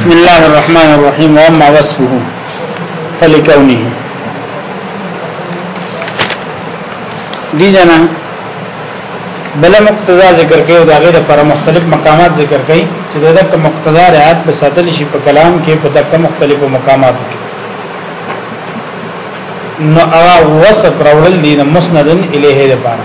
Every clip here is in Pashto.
بسم الله الرحمن الرحيم وما وصفه فلكونه دي جنا بل مقتضا ذکر کوي او دا غیر پر مختلف مقامات ذکر کوي چې دا دغه مقتضا رعایت په ساتل شي په کلام کې په دغه مختلفو مقاماتو کې نو اوا وصف راوړل دي مسندن الیه لپاره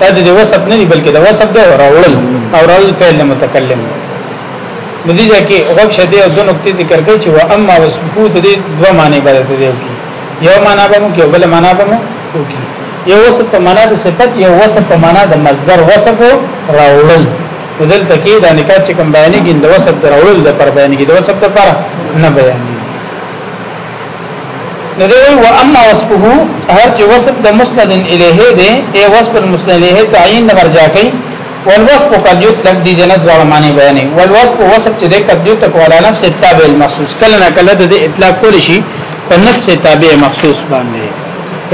دا د وصف نه دی بلکې د وصف د راوړل او راوړل فعل متکلم نو دي ځکه غوږ شته او د نقطې ذکر کوي چې وا اما وصفو د دې دوه معنی بدل دي یو معنا به مو کې بل معنا به مو کې یو وصف په معنا د صفت یو وصف په معنا د مصدر وصف راوړل بدل تکي دا نکاح چې کوم بیانې کې د وصف د راوړل د پر بیانې کې د وصف د پر نه بیانې نو دی وی واما وصفه هر چې وصف د مسند الیه دی ای وصف المسند الیه تعین مرجع کوي والوصف قد یطلق دی جنت وړ معنی بیانې والوصف وصف چې د قد یطلق ولا نفس التابع المخصوص کله نه کله د اطلاق کول شي په نفس تابع مخصوص باندې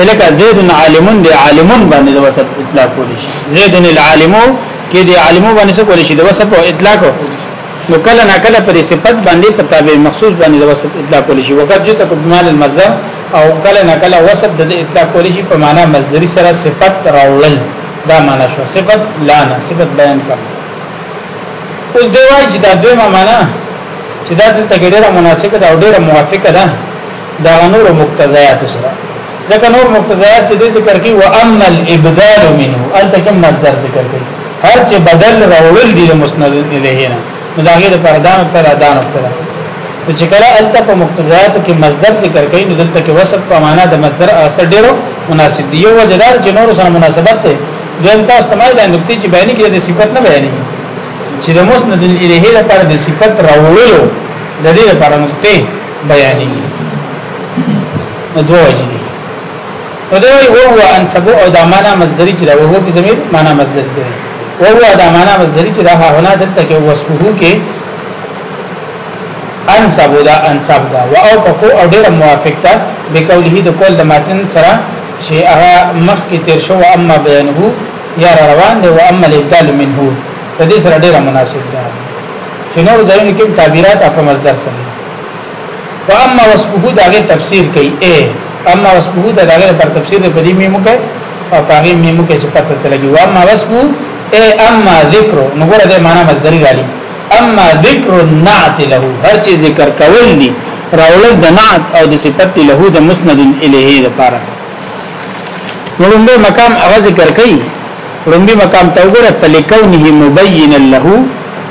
الکه زید عالم دی عالم باندې د وصف اطلاق کول شي زید العالم کې دی عالم باندې څه کول شي د وصف اطلاق نو کله نه کله پر صفت باندې په تابع مخصوص باندې د وصف اطلاق کول شي وقد جت په معنی المصدر او کله نه کله وصف د اطلاق کول شي په معنی مصدری سره صفت راوړل دا معنی شو صفت لا نه صفت بیان کړ اوس دی وایي چې دا دویمه معنی چې دا دلته ډیره مناسبه ده او ډیره موافقه ده دا نور مقتضیات سره ځکه نور مقتضیات چې ذکر کوي واما الابدال منه الته کوم مصدر ذکر کوي هر چې بدل راول دي مسند الیه نه نو دا غیر پردان تر ادان تر چې کله الته په مقتضیات کې مصدر ذکر کوي نو دلته کې وصف په معنا د مصدر اصل ډیرو مناسب دی یو وجدار چې نور سره مناسبت دی دویم تاسو تمای د نقطې چې بیان کې د صفت نه بیانې چې د مسند الیه لپاره د صفت راوړلو د دې لپاره نقطې بیانې نو دوه وجې دي نو دا وو ان سبو او دا معنا مصدری چې دا وو په زمير معنا مصدری دی وو دا معنا مصدری چې دا هونه دلته کې وسبو کې ان سبو دا ان سبو دا او او پکو او ډیر موافق ده بقوله د کول د ماتن سره چې هغه مخ کې تیر شو اما بیانه یا روان دی او اما الابدال منه په دې سره ډیر مناسب ده چې نور ځایونه کې تعبیرات په مصدر سره فاما وصفه داغه تفسیر کوي اے اما وصفه داغه پر تفسیر په دې میمو کې او پاغه میمو کې چې پته تلګي و اما وصفه اے اما ذکر نو ګره دې معنا مصدری غالي اما ذکر النعت له هر چی ذکر کول دي راولد د نعت او د صفت له د مسند الیه لپاره ولومبه مقام اغاز ذکر کړي ولومبه مقام توګه تلکونه مبینا له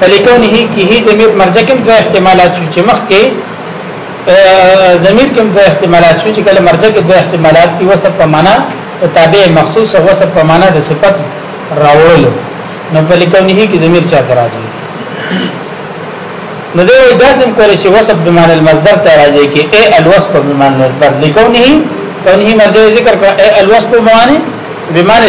فلکونه کی هی ضمیر مرجع کوم دوه احتمالات شو چې مخکې ضمیر کوم دوه احتمالات شو چې کله مرجع کې دوه احتمالات دی وسب په معنا تابع مخصوص او وسب په معنا د صفت راوړلو نو فلکونه کی ضمیر چا راځي نو دا لازم کولی چې وصف بمعنی المصدر ته راځي کې اي الوصف بمعنی المصدر لکونه کونه مرجع ذکر کړ اي الوصف بمعنی بمعنی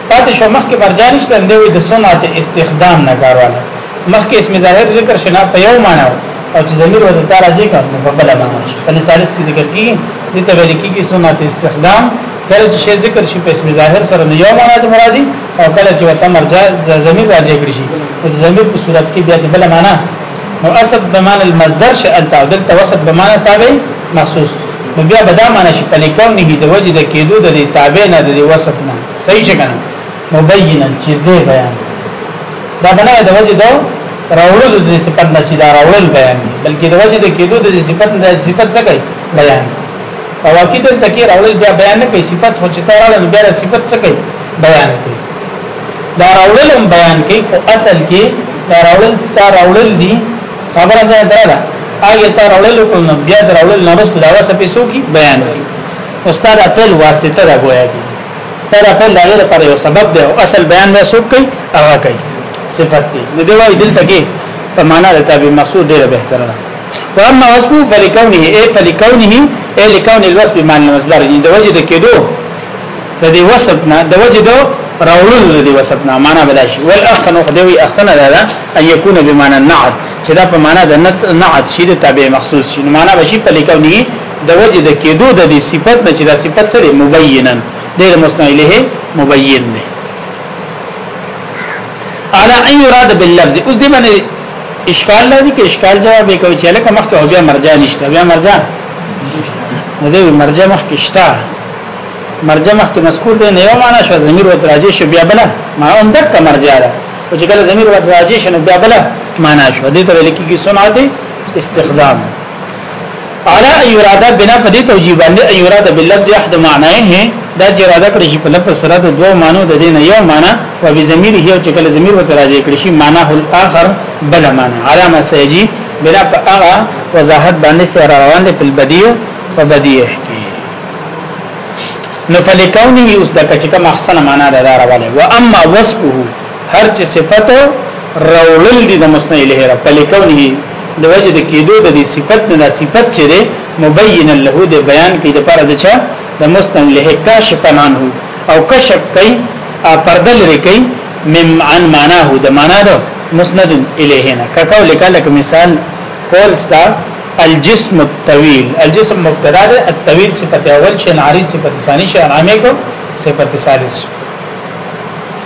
پاتې شو مخکې مرجانش ته دی د سمعت استخدام نه کارواله مخکې اسم ظاهر ذکر شنا په یو معنی او چې ضمیر وځي تعالی ځي کوم په بل معنی په ثالث کې ذکر کی د تبلیغ کې سمعت استخدام کله چې شی ذکر شي په اسم ظاهر سره نه یو معنی د مرادي او کله چې وته مرجع ضمیر راځي کړی شي د ضمیر په صورت کې بیا د بل معنی نو اصل بمعنى المصدر شئ التعدل توسط بمعنى تابع مخصوص نو بیا بدا معنی شي په لیکو نه دی د وجه د کېدو د تابع نه د وصف نه صحیح څنګه مبینا چې دې بیان دا بنا د وجه دو راوړل د صفت نه چې دا راوړل بیان بلکې د وجه د کېدو د صفت د صفت څه کوي بیان او واقعي دلته کې راوړل بیا بیان نه کوي صفت خو چې تراله بیا صفت څه کوي بیان کوي دا راوړل هم بیان کوي خو اصل کې دا راوړل څه راوړل دي خبره ده دراله هغه ته راوړل کوم بیا راوړل نه رسول دا وسه پیسو کې بیان کوي استاد خپل واسطه راغوي سره فعل دغه لپاره یو سبب دی او اصل بیان به سوق کوي هغه کوي صفت دی نو دی وایي دلته کې په معنا د تابع مسعود ډیره بهتره ده واما وصف فلکونه ای فلکونه ای لکون الوصف بمعنى المصدر یعنی د وجه د کېدو د دې وصف نه د وجه د راولل د دې وصف نه معنا بلا شي ول احسن خو دی احسن ده ده ان يكون بمعنى النعت چې دا په معنا د نعت شي د تابع مخصوص شي معنا بشي فلکونه د وجه د کېدو د دې صفت نه چې دا صفت سره مبینا د مصنوع الیه مبین دی اعلی ان یراد باللفظ اوس دې باندې اشکال لازم کې اشکال جواب یې کوي چې لکه مخکې بیا مرجع نشته بیا مرجع نه دی مرجع مخکې شته مرجع مخکې مذکور دی نه یو معنا شو ضمیر وت راځي شو بیا بل ما هم دک مرجع ده او چې کله ضمیر وت راځي شنو بیا بل معنا شو دې ته لیکي کې صنعت استخدام اعلی ایراده بنا په دې توجیه باندې ایراده باللفظ احد معناه دا چې اراده کړی شي په لفظ سره د دوه معنی د دین یو معنی او به ضمیر هي او چې کله ضمیر وته راځي کړی شي معنی الاخر بل معنی علامه سیجی بنا په هغه وضاحت باندې چې روان دي په بدیع او بدیع کې نو فلکونه اوس د کچکه محسن معنا ده راواله و اما وصفه هر چې صفت راولل دي د مسند الیه را په لکونه د وجه د کېدو د صفت نه د صفت چې ده مبین له د بیان کې د پر د چا د مسند له کاشفن عنه او کشف کوي پرده لري کوي مم عن معناه د معنا ده مسند الیه نه کاکو لکه مثال قول ستا الجسم الطويل الجسم مبتدا ده الطويل صفت اول شي عارض صفت ثاني شي عامه کو صفت ثالث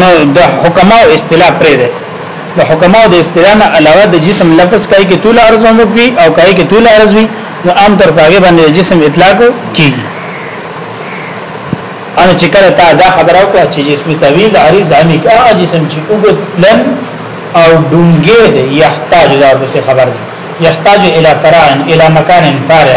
نو د حکماو اصطلاح پرې ده د حکماو د اصطلاح نه علاوه د جسم لفظ کوي کې طول عرض هم وي او کوي کې طول عرض وي نو عام طور په هغه باندې جسم اطلاق کیږي ان چې کله تا دا خبره وکړه چې جسم طويل عريض عنيق هغه جسم چې وګت لن او ډونګې دی يحتاج دا څه خبر دی يحتاج الى فرع الى مكان فارع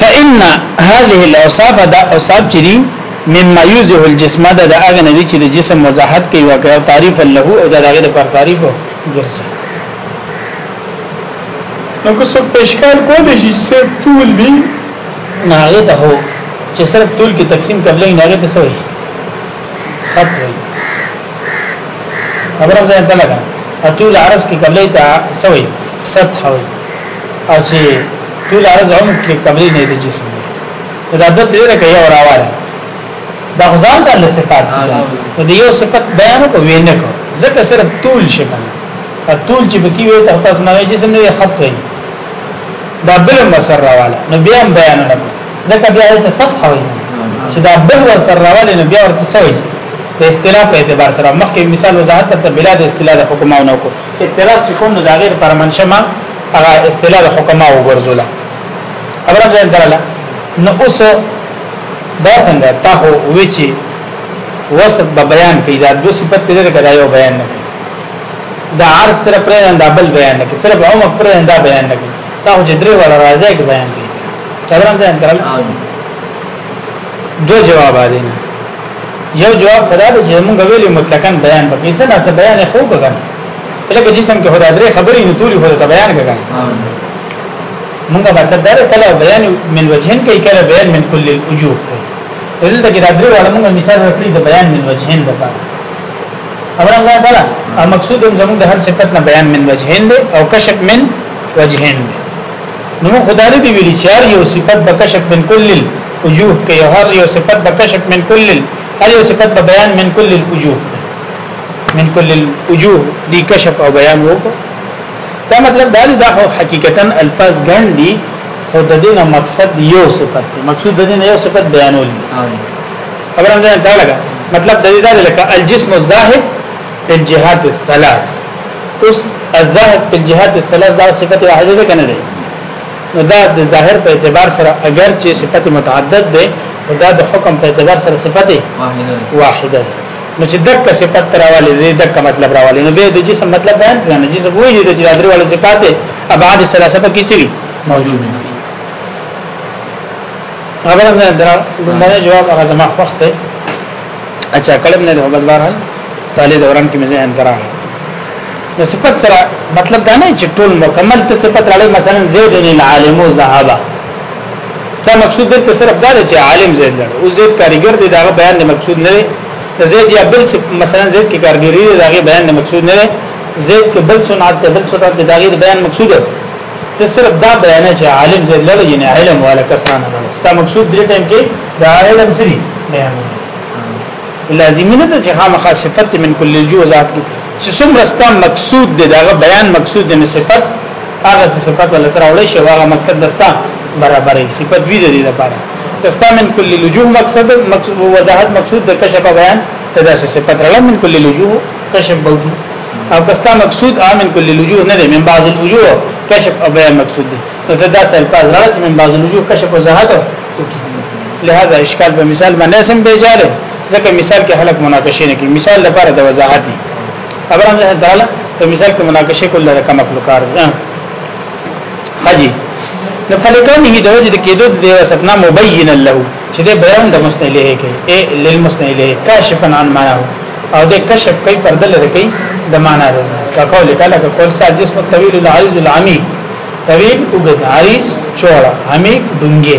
فإن هذه الاوصاف دا اوصاف چې دي مما يوزه الجسم دا د هغه نه دي چې د جسم وضاحت کوي او تعریف له او دا دغه لپاره تعریف ګرځي نو که څوک پېشکال کول شي چې صرف طول وي نه هغه ته هو چې صرف طول کې تقسیم قبلې نه هغه ته سوي خط وي خبره ځان ته لګا اطول عرض کې قبلې ته سوي سطح وي او چې ټول عرض هم کې کمرې نه دي جسم دا د دې رکه یو راواله دا ځان د الله صفات دي د یو صفات بیان کو وینه کو ځکه صرف طول شي کنه طول چې بکی وي تر تاسو نه جسم نه خط کوي دا بل مسر راواله نو بیا بیان نه کو ځکه بیا ته سطح وي چې دا بل ور سره راواله نو بیا ورته سوي د اصطلاح په اعتبار سره مخکې مثال وضاحت ته بلاد اصطلاح د حکماو نه کو اعتراض چې کوم د غیر پر منشه ما هغه اصطلاح د حکما وګرځوله خبره ځان دراله نو اوس دا څنګه تا هو وچی وصف به بیان کوي دا دو صفت په دې کې یو بیان نه دا عرض سره پر دا بل بیان نه کوي صرف عمر پر دا بیان نه کوي دا خو جدري ولا راځي کې بیان کوي چلرم ځان درل دو جواب دي نه یو جواب خدا د چې موږ ویلې مطلقاً بیان پکې څه نه څه بیان خو وګڼ لکه جسم کې خدا درې خبرې نه ټولې خو ته بیان وګڼ موږ مطلب دا کله بیان من وجهن کوي کله بیان من کل الوجوه کوي دلته کې دا درې واړه موږ مثال ورکړي د بیان من وجهن لپاره امران دا بلا او مقصود هم زموږ د هر صفت نه بیان من وجهن دی او کشف من وجهن دی نو خدای دې ویلي چې یو صفت به کشف من کل وجوه کې هر یو صفت به کشف من کل هر یو صفت به بیان من کل الوجوه من کل الوجوه دی کشف او بیان وکړو دا مطلب دا دی دا حقیقتا الفاظ ګڼ دي خو د دې نه مقصد یو صفت دی مقصود د دې نه یو صفت بیانول دي خبره ده دا لګا مطلب د دې دا لکه الجسم الظاهر الجهات الثلاث اوس الظاهر الجهات الثلاث دا صفت واحده ده کنه ده نو دا د ظاهر په اعتبار سره اگر چې صفت متعدد ده او دا د حکم په اعتبار سره صفت واحده ده نو چې دک صفت راواله دې دک مطلب راواله نو به د جسم مطلب بیان کړه نه جسم وایي د جادر والو صفات ابعاد ثلاثه په کې سوي موجود نه خبره نه درا لمنه جواب هغه زما وخت دی اچھا کلم نه ده بس بهرحال طالب دوران کې مې ذهن درا نو صفت سره مطلب دا نه چې ټول مکمل ته صفت راړي مثلا زید العالم ذهبا ستا مقصود دلته صرف دا دی چې عالم زید لړ او زید کاریګر دی دا بیان نه مقصود نه دی زید یا بل مثلا زید کې کارګری دی دا بیان نه مقصود نه دی زید کې بل صنعت دی بل صنعت دی دا غیر بیان مقصود دی ته صرف دا بیان چې عالم زید لړ یعنی علم والا کسان نه ستا مقصود دې ټیم کې دا علم سری بیان لازمي نه ده چې خامخا صفت من کل الجوزات کې چې څومره ستا مقصود دی داغه بیان مقصود دی صفت هغه صفت ول تر اول شي هغه مقصد دستا برابرې صفت وی دی لپاره تستا من کل لجوه مقصد مقصود وضاحت مقصود د کشف بیان تدا سے صفت رلا من کل لجوه کشف بودی او کستا مقصود امن کل لجوه نه دی من بعض الوجوه کشف او بیان مقصود دی نو تدا سے الفاظ رلا من بعض الوجوه کشف وضاحت لہذا اشکال په مثال باندې سم بیجاره ځکه مثال کې خلک مناقشه نه کوي مثال لپاره د وضاحت دی خبره نه دراله په مثال کې مناقشه کول لپاره کم خپل کار دی حاجی نو فلکونه د وجه د کېدو د وسطنا مبین له چې د بیان د مستعلیه کې ا للمستعلیه کاشفا عن معناه او د کشف کوي پرده لري کوي د معنا ده کا قول کله کا قول سال جسم طويل العريض العميق طويل وګد عريض چوڑا عميق ډونګي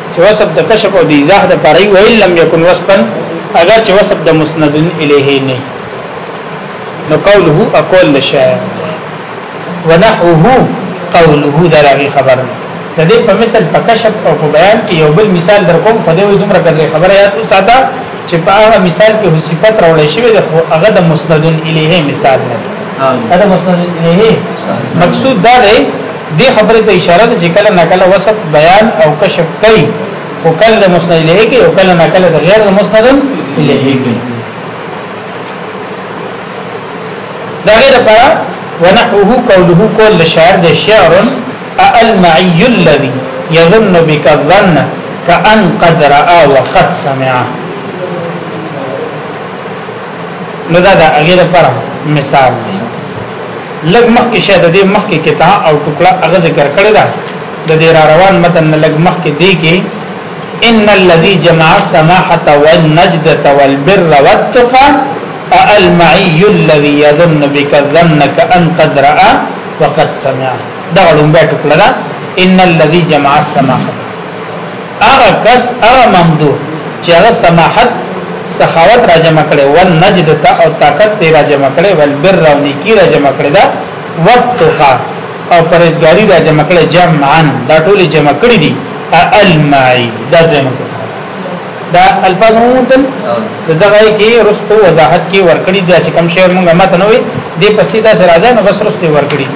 چې وصف د کشف او د ایزاح د پاره وي ویل لم یکن وصفا اگر چې وصف د مسند الیه نه نو قوله اقول لشاعر ونحوه قوله دغه خبر د دې په مثال په کشف او په بیان کې یو بل مثال درکوم په دې دومره کړې خبره یاد وساته چې په هغه مثال کې صفت راوړې شوی د هغه د مسند الیه مثال نه دا مسند الیه مقصود دا دی دې خبره ته اشاره ده چې کله ناکله وسط بیان او کشف کوي او کله د مسند الیه کې او کله ناکله د غیر مسند الیه کې دا غیر لپاره ونحوه قوله قول الشاعر ده شعر المعي الذي يظن بك الظن كأن قد رأى وقد سمع نو دا د هغه لپاره مثال دی لګ مخکې شه د دې مخکې کتا او ټوکړه هغه ذکر کړی دا د دې را روان متن لګ مخکې دی کې ان الذي جمع السماحه والنجده والبر والتقى المعي الذي يظن بك ظنك ان قد راى وقد سمع دا لومبه ټوکړه ان الذي جمع السماحه هغه کس هغه ممدو چې هغه سماحت سخاوت را جمع کړي ول نجد تا او طاقت ته را جمع کړي ول بر او نیکی را جمع کړي دا وتقا او پرهیزګاری را جمع کړي جمعا دا ټول جمع کړي دي المعي دا جمع دا الفاظ مو تل دغه کې رستو وضاحت کې ورکړي دا چې کوم شی موږ متنوي دې پسې دا سره راځي نو بس رستو ورکړي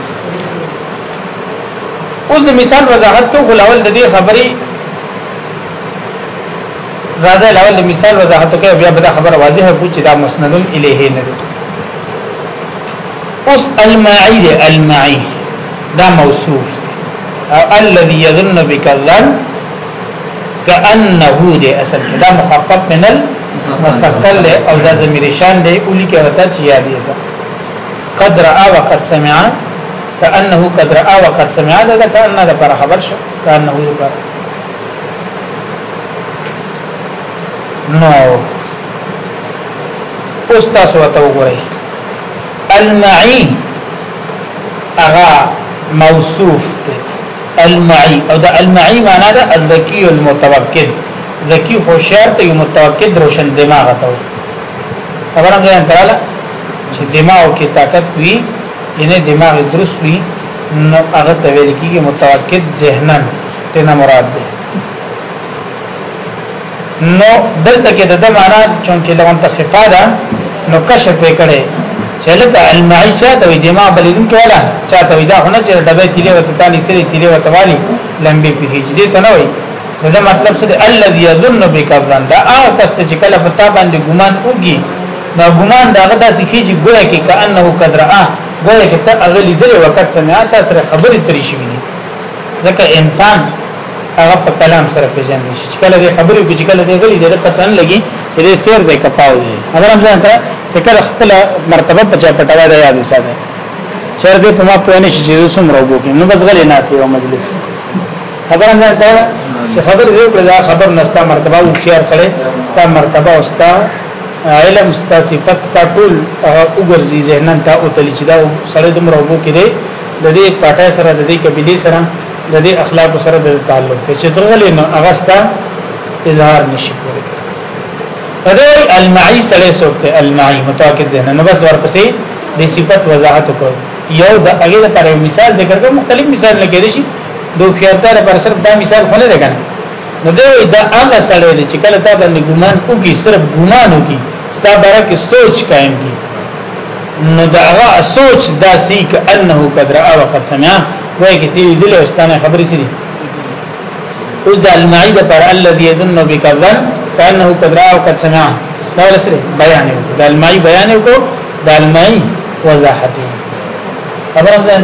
اوس د مثال وضاحت کو غلاول د دې خبرې راځي لاول د مثال وضاحت کوي بیا به دا خبره واضحه کو چې دا مسند الیه نه دی اوس المعی دی المعی دا موصوف او الذي يظن بك الظن كانه دی اصل دا مخفف من المثقل او دا ضمیر شان دی اولی کې وتا چې یادې ده قد را وقد سمع کانه قد را وقد سمع دا د کانه د پر خبر شو کانه د پر نو اوس تاسو ته وګورئ المعي اغا موصوف ته المعي او دا المعي معنا دا الذكي المتوكل ذکی هوشیار ته یو متوکد روشن دماغ ته خبره ځان تراله چې دماغ کې طاقت وي یعنی دماغ درست وي نو هغه ته ویل کیږي متوکد ذهنا تینا مراد ده نو دلته کې د معنا چونکې لغون ته خفا ده نو کشف یې کړي چې لکه المعي چا ته وي دماغ بلیدون کې ولا چا ته وي دا خو نه چې ډبې تیلې وته تانی سری تیلې وته والی لمبي پیږي دې ته نه وي دا مطلب څه دی الذي يظن بك الظن دا هغه کس چې کله پتا باندې ګمان وږي دا ګمان دا غدا سکی چې ګویا کې کانه قدرا ګویا کې ته هغه لیدل وخت سمیا تا سره خبرې ترې شي وي ځکه انسان هغه په کلام سره پیژندل شي چې کله دې خبرې کې چې کله دې غلي دې پته نه لګي دې سیر دې کپاو دې اگر هم ځان ته چې کله خپل مرتبه په چا پټوا دی یاد وساته شر دې په ما پوه نه شي چې زه سم راوګو کې نو بس غلې ناسي او مجلس خبر هم ځان ته چې خبر دې کړه خبر نستا مرتبه او خيار سره ستا مرتبه او ستا علم ستا صفت ستا ټول وګرځي ذهنن ته او تل چې دا سره د مرغو کې دی د دې پټه سره د دې قبيله سره د دې اخلاق سره د تعلق ته چې درغلې نو هغه ستا اظهار نشي کولی فدې المعي سره سوته المعي متاکد ذهن نو بس ورپسې د صفت وضاحت کو یو د هغه لپاره مثال ذکر کوم مختلف مثال لګیږي دوه خیرته لپاره صرف دا مثال خو نه دی کنه نو دی وای دا هغه سړی دی چې کله تا باندې ګمان وکي صرف ګمان وکي ستا باره کې سوچ قائم کی نو دا هغه سوچ دا سی ک انه قد را وقد سمع وای کې تی دل واستانه خبرې سری اوس د المعید پر الذي يظن بكذا كانه قد را وقد سمع دا لسره بیان یو د المعی بیان یو کو د المعی وضاحت خبره ده ان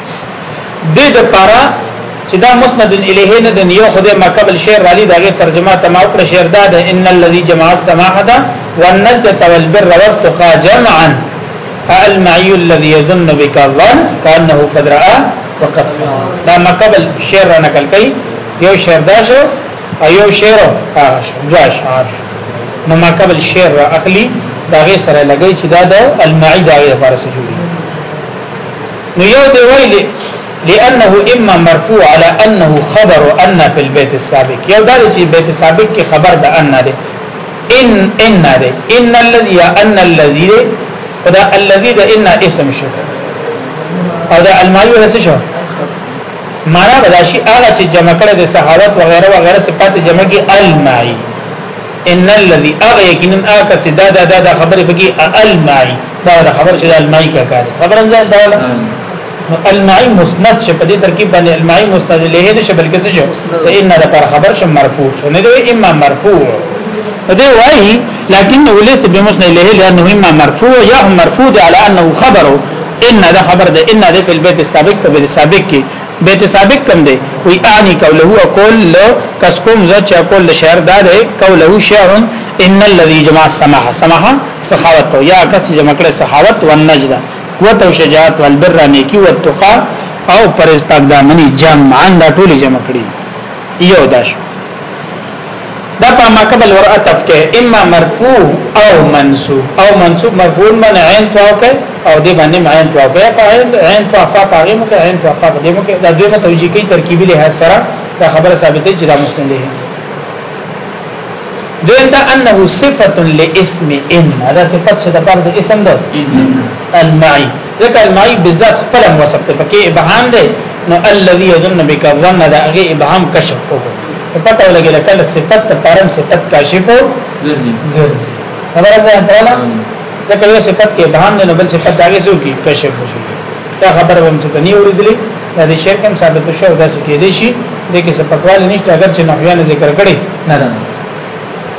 دې د پاره چې دا مسند الیه نه د نیو خدای مکمل شعر علی دغه ترجمه تما کړ شعر دا د ان الذي جمع السماحه والنجده والبر والتقى جمعا المعي الذي يظن بك الظن كانه قد راى وقد سمع دا مکمل شعر را نقل کړي یو شعر دا شو ایو شعر هغه شو دوا شعر نو مکمل شعر را اخلي دغه سره لګي چې دا د المعي دغه لپاره سجوري نو یو دی ویلي لانه اما مرفوع على انه خبر ان في البيت السابق یو دا چې بیت سابق کې خبر د ان ده ان ان ده ان الذي ان الذي ده دا الذي ده ان اسم شو او دا المایو رس شو معنا بداشي هغه چې جمع کړه د صحاوت وغیرہ وغیرہ صفات جمع کې المای ان الذي اغه یقینا اکه چې دا دا دا, دا خبره پکې المای دا دا خبر چې المای کا کار خبر انځان دا ولا المای مسند شه په دې ترکیب باندې المای مسند له دې شه بلکې څه شه ان دا پر خبر شه مرفوع شو نه دی اما مرفوع دې وایي لكن وليس بمسند له لانه اما مرفوع یا مرفوع على انه خبره ان دا خبر ده ان ده په البيت السابق په السابق کې بیت سابق کم دی وی اعنی کوله او کول له کس کوم ز چا کول له شعر دا دی کوله شعر ان الذي جمع سماح سماح سخاوت او یا کس جمع کړه سخاوت او نجدا قوت او شجاعت او البر نیکی او تقا او پرز پاک دامنی جمعان دا ټول جمع کړي یو داش دا په مکه بل ور عطف کې اما مرفوع او منصوب او منصوب مرفوع من عین توکه او دې باندې عین توکه په عین عین توفا پاغه مو کې عین توفا په دې مو کې دا دوی مو توجیه کوي ترکیبی له سره دا خبره ثابته چې دا مسلم دی دویم دا انه صفه لاسم ان دا صفت چې د پر د اسم ده المعي ځکه المائی بالذات خپل وصف ته پکې ابهام دی نو الذي يظن بك ظن دا هغه ابهام کشف کو پته ولګی لکه صفت ته پرم صفت کاشف ګرځي خبره ده تعالی ځکه یو صفت کې ابهام نه بل صفت داګه سو کی کشف شي دا خبره هم چې نه اوریدلې دا د شرک هم ثابت شو دا څه کې دي شي د کې څه پکوال نشته اگر چې نحویان ذکر کړي نه ده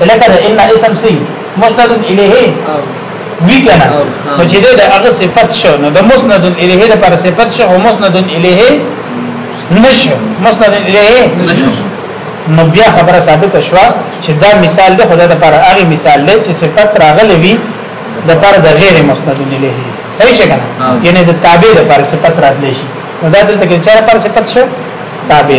لکه دا ان اسم سی مسند الیه وی کنه نو چې دا هغه صفت شو نو د مسند الیه د پر صفت شو او مسند الیه نشو مسند الیه نو بیا خبره ثابته شو چې دا مثال د خدای د پر هغه مثال دی چې صفت راغلی وی د پر د غیر مسند الیه صحیح څنګه یعنی د تابع د پر صفت راتلی شي نو دا دلته کې چا پر صفت شو تابع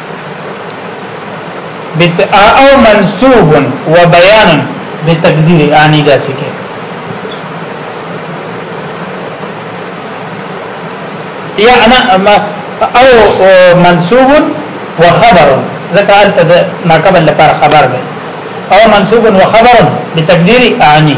بتاء او منصوب و بیان بتقدیر انی دا سکه یا انا او منصوب و خبر ذکر انت ما قبل لپاره خبر ده او منصوب و خبر بتقدیر انی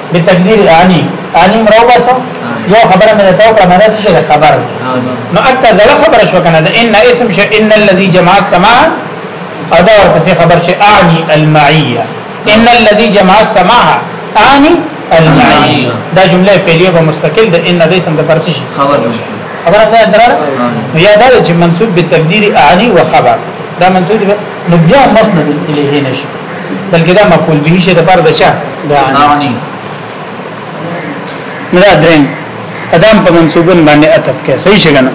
به تقدیر انی انی مرو بس یو خبره مې ته کړه مې څه شي خبر نو اکه زړه خبره شو کنه دا ان اسم ش ان الذي جمع السماء او دا ورپسې خبر شي اعنی المعیه ان الذي جمع السماء اعنی المعیه دا جمله فعلیه به مستقل د ان د اسم د پرسي شي خبر شي خبره ده درار یا دا چې منصوب به تقدیر اعنی و خبر دا منصوب نو بیا مسند الیه نشي بلکې دا مقول به شي د پر دچا دا نه دا درین ادم په منصوبن باندې عطف کې صحیح شګنه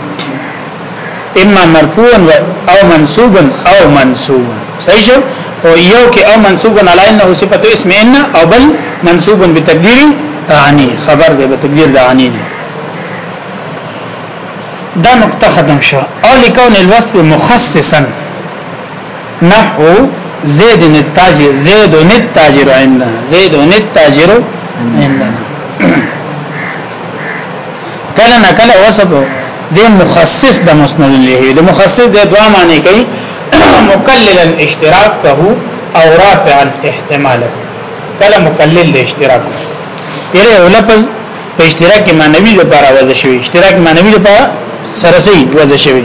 اما مرفوع او منصوب او منصوب صحیح شو او یو کې او منصوب علی انه صفته اسم ان او بل منصوب بتقدیر عنی خبر دی بتقدیر د عنی دی دا نقطه ختم شو او لکون الوصف مخصصا نحو زید التاجر زید التاجر عندنا زید التاجر عندنا کله نه کله وصف د مخصص د مسند له د مخصص د دوا معنی کوي مکللا اشتراکه او رافعا احتماله کله مکلل د اشتراک یره لفظ په اشتراک معنوي لپاره وځي شوی اشتراک معنوي لپاره سره سي وځي شوی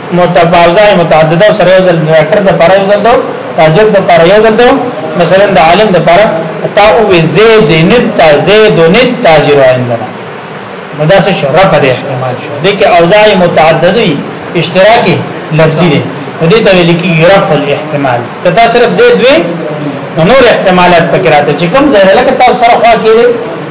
متبازه متعدده سره یو ځل ډاکټر د پر یو ځل دو تاجر د پر یو ځل دو مثلا د عالم د پر تا او زید نت تا زید نت تاجر عندنا مدا سے شرف د احتمال شو دي کې اوزاع متعدده اشتراکي لفظي دي دې ته ویل کې رفع الاحتمال کدا صرف زید وی نور احتمالات پکې راته چې کوم ځای لکه تاسو سره خوا کې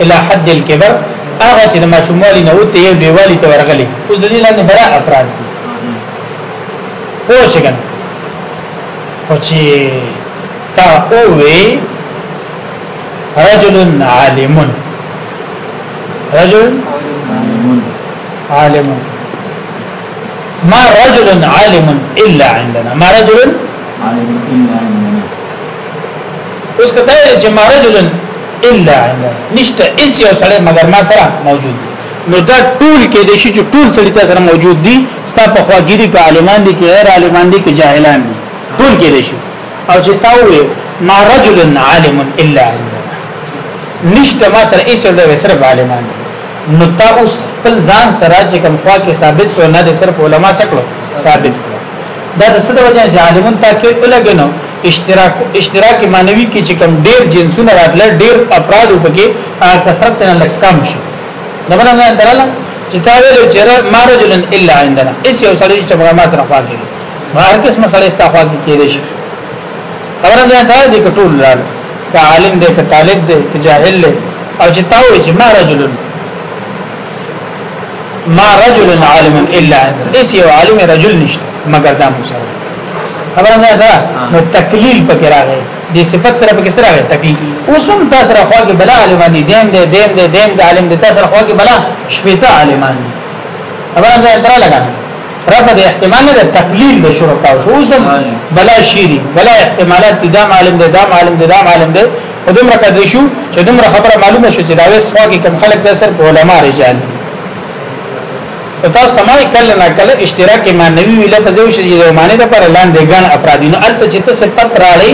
الى حد الكبر هغه چې د ماشوموالي نه وته یو دیوالي ته ورغلي اوس د دې لاندې بڑا افراد دي پوښګن خو چې تا اووي رجل عالم رجل عالم ما رجل عالم الا عندنا ما رجل عالم الا عندنا اوس کته ویل چې ما رجل الا عندنا نشته اس یو سړی مگر ما سره موجود دی نو دا ټول کې د شي چې ټول سړی تاسو سره موجود دي ستا په خواګيري کې عالمان دي کې غیر عالمان دي کې جاهلان دي ټول کې د شي او چې تا وې ما رجل عالم الا عندنا نشته ما سره هیڅ ډول صرف عالمان دي نو تا اوس خپل ځان سره چې کوم خوا کې ثابت کړو نه د صرف علما سکلو ثابت کړو دا د څه د وجه چې عالمون تاکید ولګنو اشتراک اشتراک معنوي کې چې کم ډیر جنسونه راتل ډیر افراد وبګي هغه کثرت نه لږ کم شي دا باندې نه دراله چې تا ویل چې ما رجلن الا عندنا اس یو سړی چې ما سره خواږي ما هر کس مسله استا خواږي کې دي شي خبره ده دا دې کټول لال کا عالم دې کا طالب دې کا جاهل دې او چې تا وې چې ما رجلن ما رجل عالم الا اس یو عالم رجل نشته مگر دا موسی خبره نه ده نو تکلیل پکې راغی دې صفت سره پکې سره راغی تکلیل اوس هم تاسو را خواږه بلا عالمان دي دیم دې دیم دې دیم دې عالم دې تاسو را خواږه بلا شپېته عالمان دي خبره نه تر لګا رفع د احتمال نه تقلیل د شرکا شو اوس بلا شيری بلا احتمالات دي دا معلوم دي دا معلوم دي دا معلوم دي په دومره قدر شو چې دومره خبره معلومه شو چې دا وس خو کې کم خلک د سر علماء رجال تاسو تمام کله نه کله اشتراک معنوي ویل په ځو شي د معنی د پر لاندې ګڼ افرادینو الته چې ته صفت راړي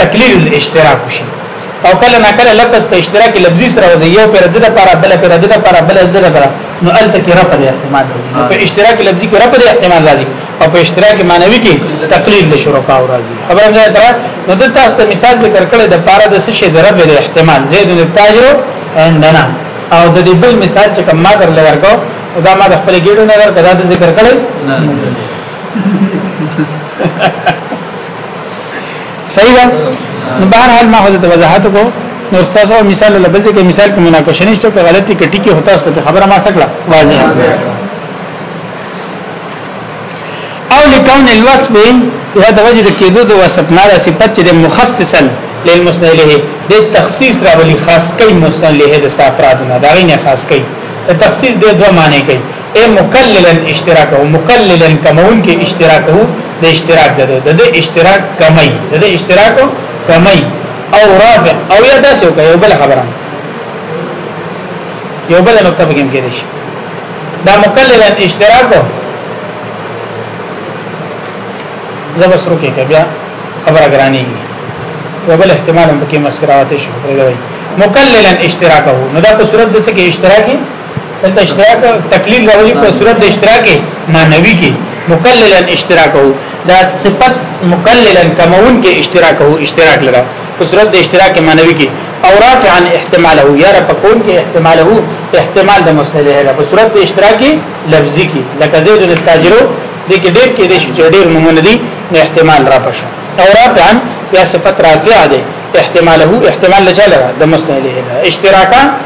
تقلیل الاشتراک شي او کله نا کله لفظ په اشتراک لفظي سره وځي یو پر د لپاره بل پر د لپاره بل د لپاره نو الته کې رفع د احتمال راځي نو په اشتراک لفظي کې رفع د احتمال راځي او په اشتراک معنوي کې تقلید د شرکا او راځي خبره ده تر نو د تاسو ته مثال ذکر کړی د پاره د څه شي د رفع د احتمال زید التاجر عندنا او د دې بل مثال چې کوم ما در لورګو دا ما د خپل ګډو نظر کدا د ذکر کړی صحیح ده نو بهر حال ما خو د وضاحت کو نو استاد او مثال له بل ځای مثال کې مناقشه نشته که غلطي کټی کې هوتا ست خبره ما سکړه واضح او لکون الوصف یا د وجه د کېدو د وصف نه د صفت چې مخصصا للمسند له د تخصیص راولي خاص کوي مسند له د سافراد نه دا غي نه خاص کوي د تخصیص د دوه معنی کوي اي مقللا اشتراکه مقللا کمون کې اشتراکه د اشتراک د د د اشتراک کمی د د اشتراک کمی او رافع او یا داسې وکړي یو بل خبره یو بل نقطه به کې دي دا مقللا اشتراک زبر سره کې بیا خبره ګرانی یو بل احتمال هم پکې مسکراوته شي مقللا اشتراکه نو دا په صورت د څه کې اشتراکي دلته اشتراک تکلیل راوړي په صورت د اشتراک معنوي کې مکللا اشتراک وو دا صفت مکللا کمون کې اشتراک وو اشتراک لرا په صورت د اشتراک معنوي کې او رافعا احتماله یا رب کون کې احتماله احتمال د مصالح ده په صورت د اشتراک لفظي کې لکه زید التاجرو د کې ډېر کې د ډېر مونږ دي احتمال را پښه او رافعا یا صفت رافعه ده احتماله احتمال لچا لرا د مصالح ده اشتراکا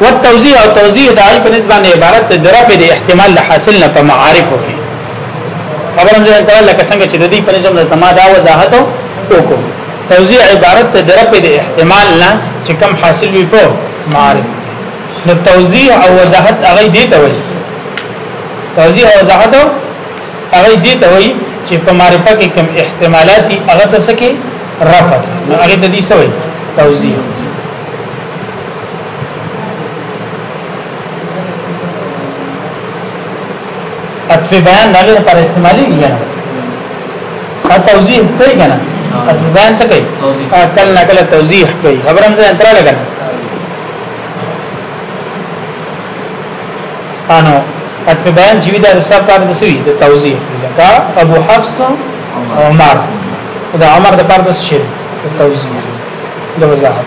والتوضیح او توضیح د عیب نسبت باندې عبارت د رفع د احتمال له حاصل نه په معارف کې خبرم ځان ته لکه څنګه چې د دې په نظم د تما دا وضاحت وکړو توضیح عبارت د رفع د احتمال نه چې کم حاصل وي په معارف نو توضیح او وضاحت هغه دې ته وایي توضیح او وضاحت هغه دې ته وایي چې په معرفت کې کم احتمالات دي هغه تسکه رفع نو هغه د دې سوې توضیح عطف بیان د لپاره پر استعمالي کیږي نه توضیح کوي کنه عطف بیان څه کوي کله نه کله توضیح کوي خبرم ځان تر لګا انو عطف بیان چې دا سب کار د سوي د توضیح لکه ابو حفص عمر دا عمر د پر د شي توضیح د وضاحت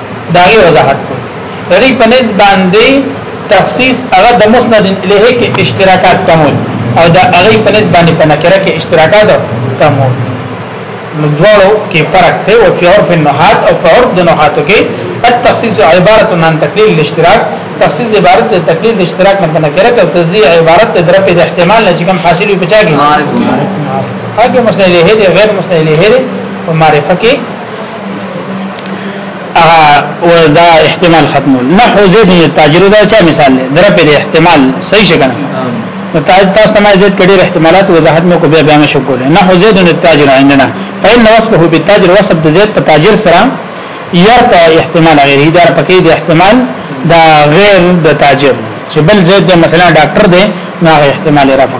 دا یې وضاحت کو یعنی په نسبت باندې تخصیص هغه د مسند الیه کې اشتراکات کمول او دا هغه په نسبت باندې په نکره کې اشتراکات کمول نو دوړو کې فرق دی او فی عرف النحات او فی عرف د نحاتو کې التخصیص عبارت عن تقلیل الاشتراک تخصیص عبارت د تقلیل د اشتراک نه کنه کړه او تزیع عبارت د درپ د احتمال نه چې کوم حاصل وي بچاږي هغه مسئله له دې غیر مسئله له دې په معرفت کې هغه دا احتمال ختمول نحو زید تاجر دا چا مثال دی در په احتمال صحیح شګنه نو تاسو ته ما زید کډي احتمالات وضاحت مې کو بیا بیا نشو کولای نحو زید التاجر عندنا فإن وصفه بالتاجر وصف د زید په تاجر سره يرفع احتمال غیره دا پکې د احتمال دا غیر د تاجر چې بل زید مثلا ډاکټر دی نو احتمال رفع